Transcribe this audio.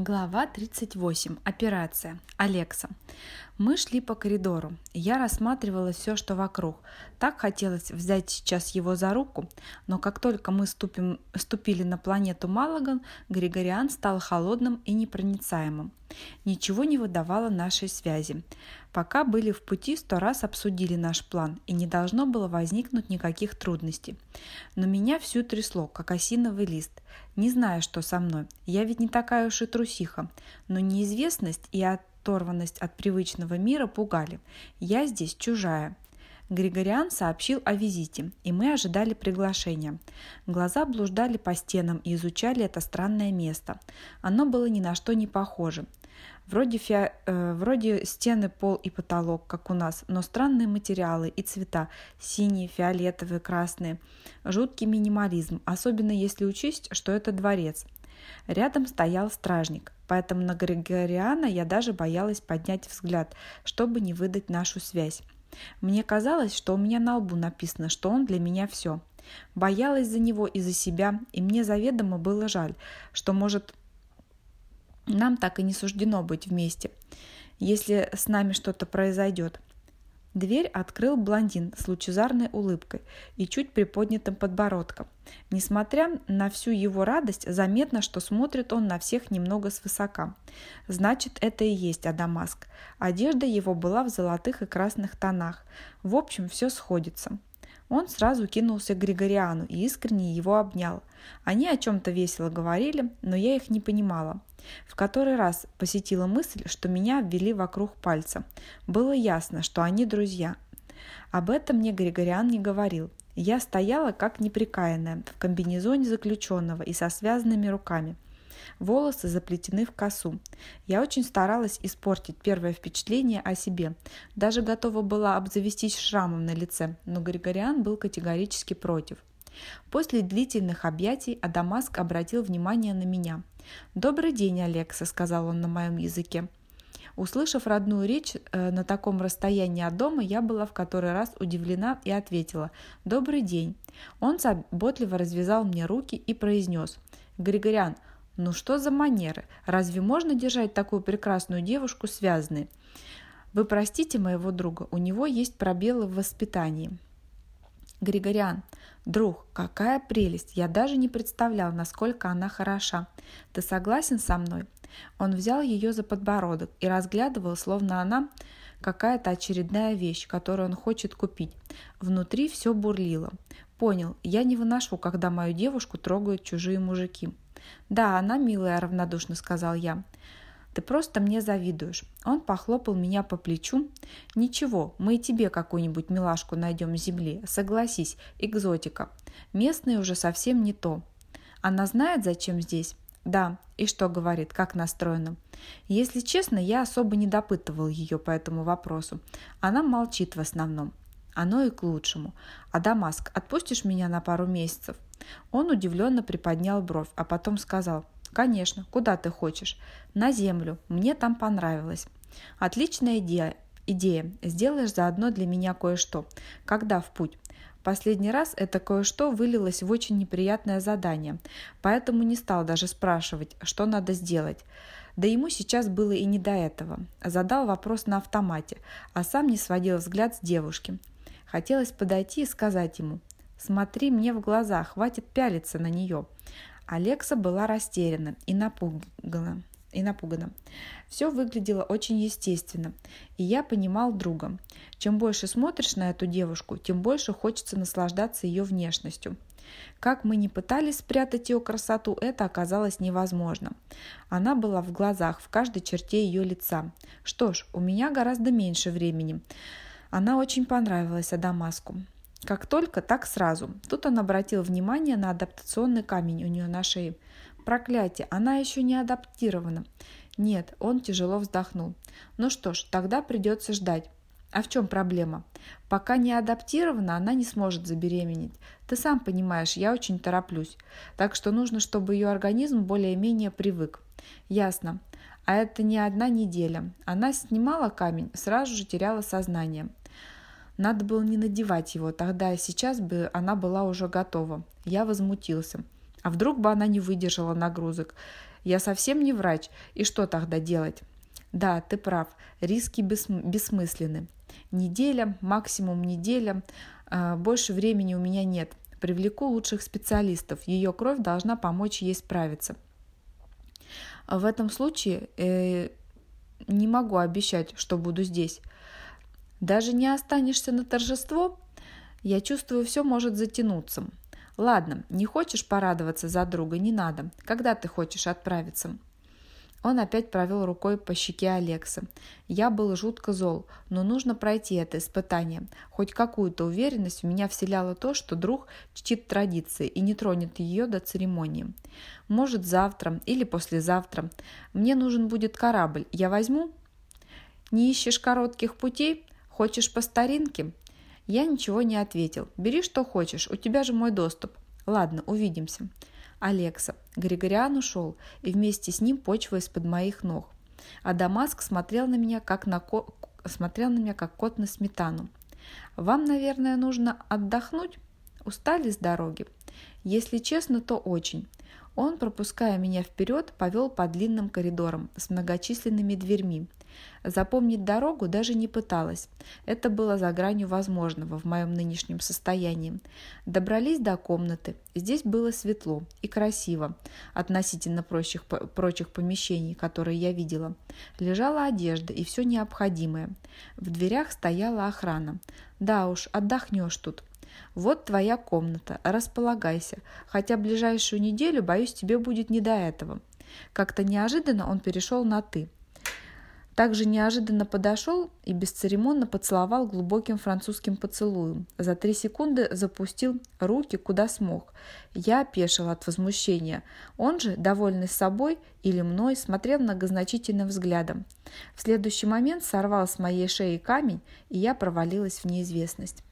Глава 38. Операция. Алекса. Мы шли по коридору. Я рассматривала все, что вокруг. Так хотелось взять сейчас его за руку, но как только мы ступим, ступили на планету Малаган, Григориан стал холодным и непроницаемым. Ничего не выдавало нашей связи. Пока были в пути, сто раз обсудили наш план, и не должно было возникнуть никаких трудностей. Но меня всю трясло, как осиновый лист. Не знаю, что со мной. Я ведь не такая уж и трусиха. Но неизвестность и от оторванность от привычного мира пугали. Я здесь чужая. Григориан сообщил о визите, и мы ожидали приглашения. Глаза блуждали по стенам и изучали это странное место. Оно было ни на что не похоже. Вроде, фи... э, вроде стены, пол и потолок, как у нас, но странные материалы и цвета – синие, фиолетовые, красные. Жуткий минимализм, особенно если учесть, что это дворец. Рядом стоял стражник, поэтому на Григориана я даже боялась поднять взгляд, чтобы не выдать нашу связь. Мне казалось, что у меня на лбу написано, что он для меня все. Боялась за него и за себя, и мне заведомо было жаль, что, может, нам так и не суждено быть вместе, если с нами что-то произойдет. Дверь открыл блондин с лучезарной улыбкой и чуть приподнятым подбородком. Несмотря на всю его радость, заметно, что смотрит он на всех немного свысока. Значит, это и есть Адамаск. Одежда его была в золотых и красных тонах. В общем, все сходится. Он сразу кинулся к Григориану и искренне его обнял. Они о чем-то весело говорили, но я их не понимала. В который раз посетила мысль, что меня обвели вокруг пальца. Было ясно, что они друзья. Об этом мне Григориан не говорил. Я стояла как неприкаянная, в комбинезоне заключенного и со связанными руками. Волосы заплетены в косу. Я очень старалась испортить первое впечатление о себе. Даже готова была обзавестись шрамом на лице, но Григориан был категорически против. После длительных объятий Адамаск обратил внимание на меня. «Добрый день, Алекса», — сказал он на моем языке. Услышав родную речь э, на таком расстоянии от дома, я была в который раз удивлена и ответила «Добрый день». Он заботливо развязал мне руки и произнес «Григорян, ну что за манеры? Разве можно держать такую прекрасную девушку связанной? Вы простите моего друга, у него есть пробелы в воспитании». Григориан, друг, какая прелесть! Я даже не представлял, насколько она хороша. Ты согласен со мной? Он взял ее за подбородок и разглядывал, словно она какая-то очередная вещь, которую он хочет купить. Внутри все бурлило. Понял, я не выношу, когда мою девушку трогают чужие мужики. «Да, она милая», – равнодушно сказал я. Ты просто мне завидуешь. Он похлопал меня по плечу. Ничего, мы и тебе какую-нибудь милашку найдем с земли. Согласись, экзотика. Местные уже совсем не то. Она знает, зачем здесь? Да. И что говорит, как настроена? Если честно, я особо не допытывал ее по этому вопросу. Она молчит в основном. Оно и к лучшему. А Дамаск, отпустишь меня на пару месяцев? Он удивленно приподнял бровь, а потом сказал – «Конечно. Куда ты хочешь?» «На землю. Мне там понравилось». «Отличная идея. Идея. Сделаешь заодно для меня кое-что. Когда в путь?» Последний раз это кое-что вылилось в очень неприятное задание, поэтому не стал даже спрашивать, что надо сделать. Да ему сейчас было и не до этого. Задал вопрос на автомате, а сам не сводил взгляд с девушки. Хотелось подойти и сказать ему «Смотри мне в глаза, хватит пялиться на нее». Алекса была растеряна и напугана. И напугана. Все выглядело очень естественно, и я понимал друга. Чем больше смотришь на эту девушку, тем больше хочется наслаждаться ее внешностью. Как мы ни пытались спрятать ее красоту, это оказалось невозможно. Она была в глазах, в каждой черте ее лица. Что ж, у меня гораздо меньше времени. Она очень понравилась Адамаску. Как только, так сразу. Тут он обратил внимание на адаптационный камень у нее на шее. Проклятие, она еще не адаптирована. Нет, он тяжело вздохнул. Ну что ж, тогда придется ждать. А в чем проблема? Пока не адаптирована, она не сможет забеременеть. Ты сам понимаешь, я очень тороплюсь. Так что нужно, чтобы ее организм более-менее привык. Ясно. А это не одна неделя. Она снимала камень, сразу же теряла сознание. Надо было не надевать его, тогда сейчас бы она была уже готова. Я возмутился. А вдруг бы она не выдержала нагрузок? Я совсем не врач. И что тогда делать? Да, ты прав. Риски бессмысленны. Неделя, максимум неделя. А, больше времени у меня нет. Привлеку лучших специалистов. Ее кровь должна помочь ей справиться. В этом случае э, не могу обещать, что буду здесь. Даже не останешься на торжество? Я чувствую, все может затянуться. Ладно, не хочешь порадоваться за друга, не надо. Когда ты хочешь отправиться? Он опять провел рукой по щеке Алекса. Я был жутко зол, но нужно пройти это испытание. Хоть какую-то уверенность у меня вселяло то, что друг чтит традиции и не тронет ее до церемонии. Может, завтра или послезавтра. Мне нужен будет корабль. Я возьму? Не ищешь коротких путей? Хочешь по старинке? Я ничего не ответил. Бери что хочешь, у тебя же мой доступ. Ладно, увидимся. Алекса. Григориан ушел, и вместе с ним почва из-под моих ног. А Дамаск смотрел на меня, как на ко... смотрел на меня, как кот на сметану. Вам, наверное, нужно отдохнуть? Устали с дороги? Если честно, то очень. Он, пропуская меня вперед, повел по длинным коридорам с многочисленными дверьми. Запомнить дорогу даже не пыталась. Это было за гранью возможного в моем нынешнем состоянии. Добрались до комнаты. Здесь было светло и красиво, относительно прочих, прочих помещений, которые я видела. Лежала одежда и все необходимое. В дверях стояла охрана. Да уж, отдохнешь тут. Вот твоя комната, располагайся. Хотя ближайшую неделю, боюсь, тебе будет не до этого. Как-то неожиданно он перешел на «ты». Также неожиданно подошел и бесцеремонно поцеловал глубоким французским поцелуем. За три секунды запустил руки куда смог. Я опешила от возмущения. Он же, довольный собой или мной, смотрел многозначительным взглядом. В следующий момент сорвал с моей шеи камень, и я провалилась в неизвестность.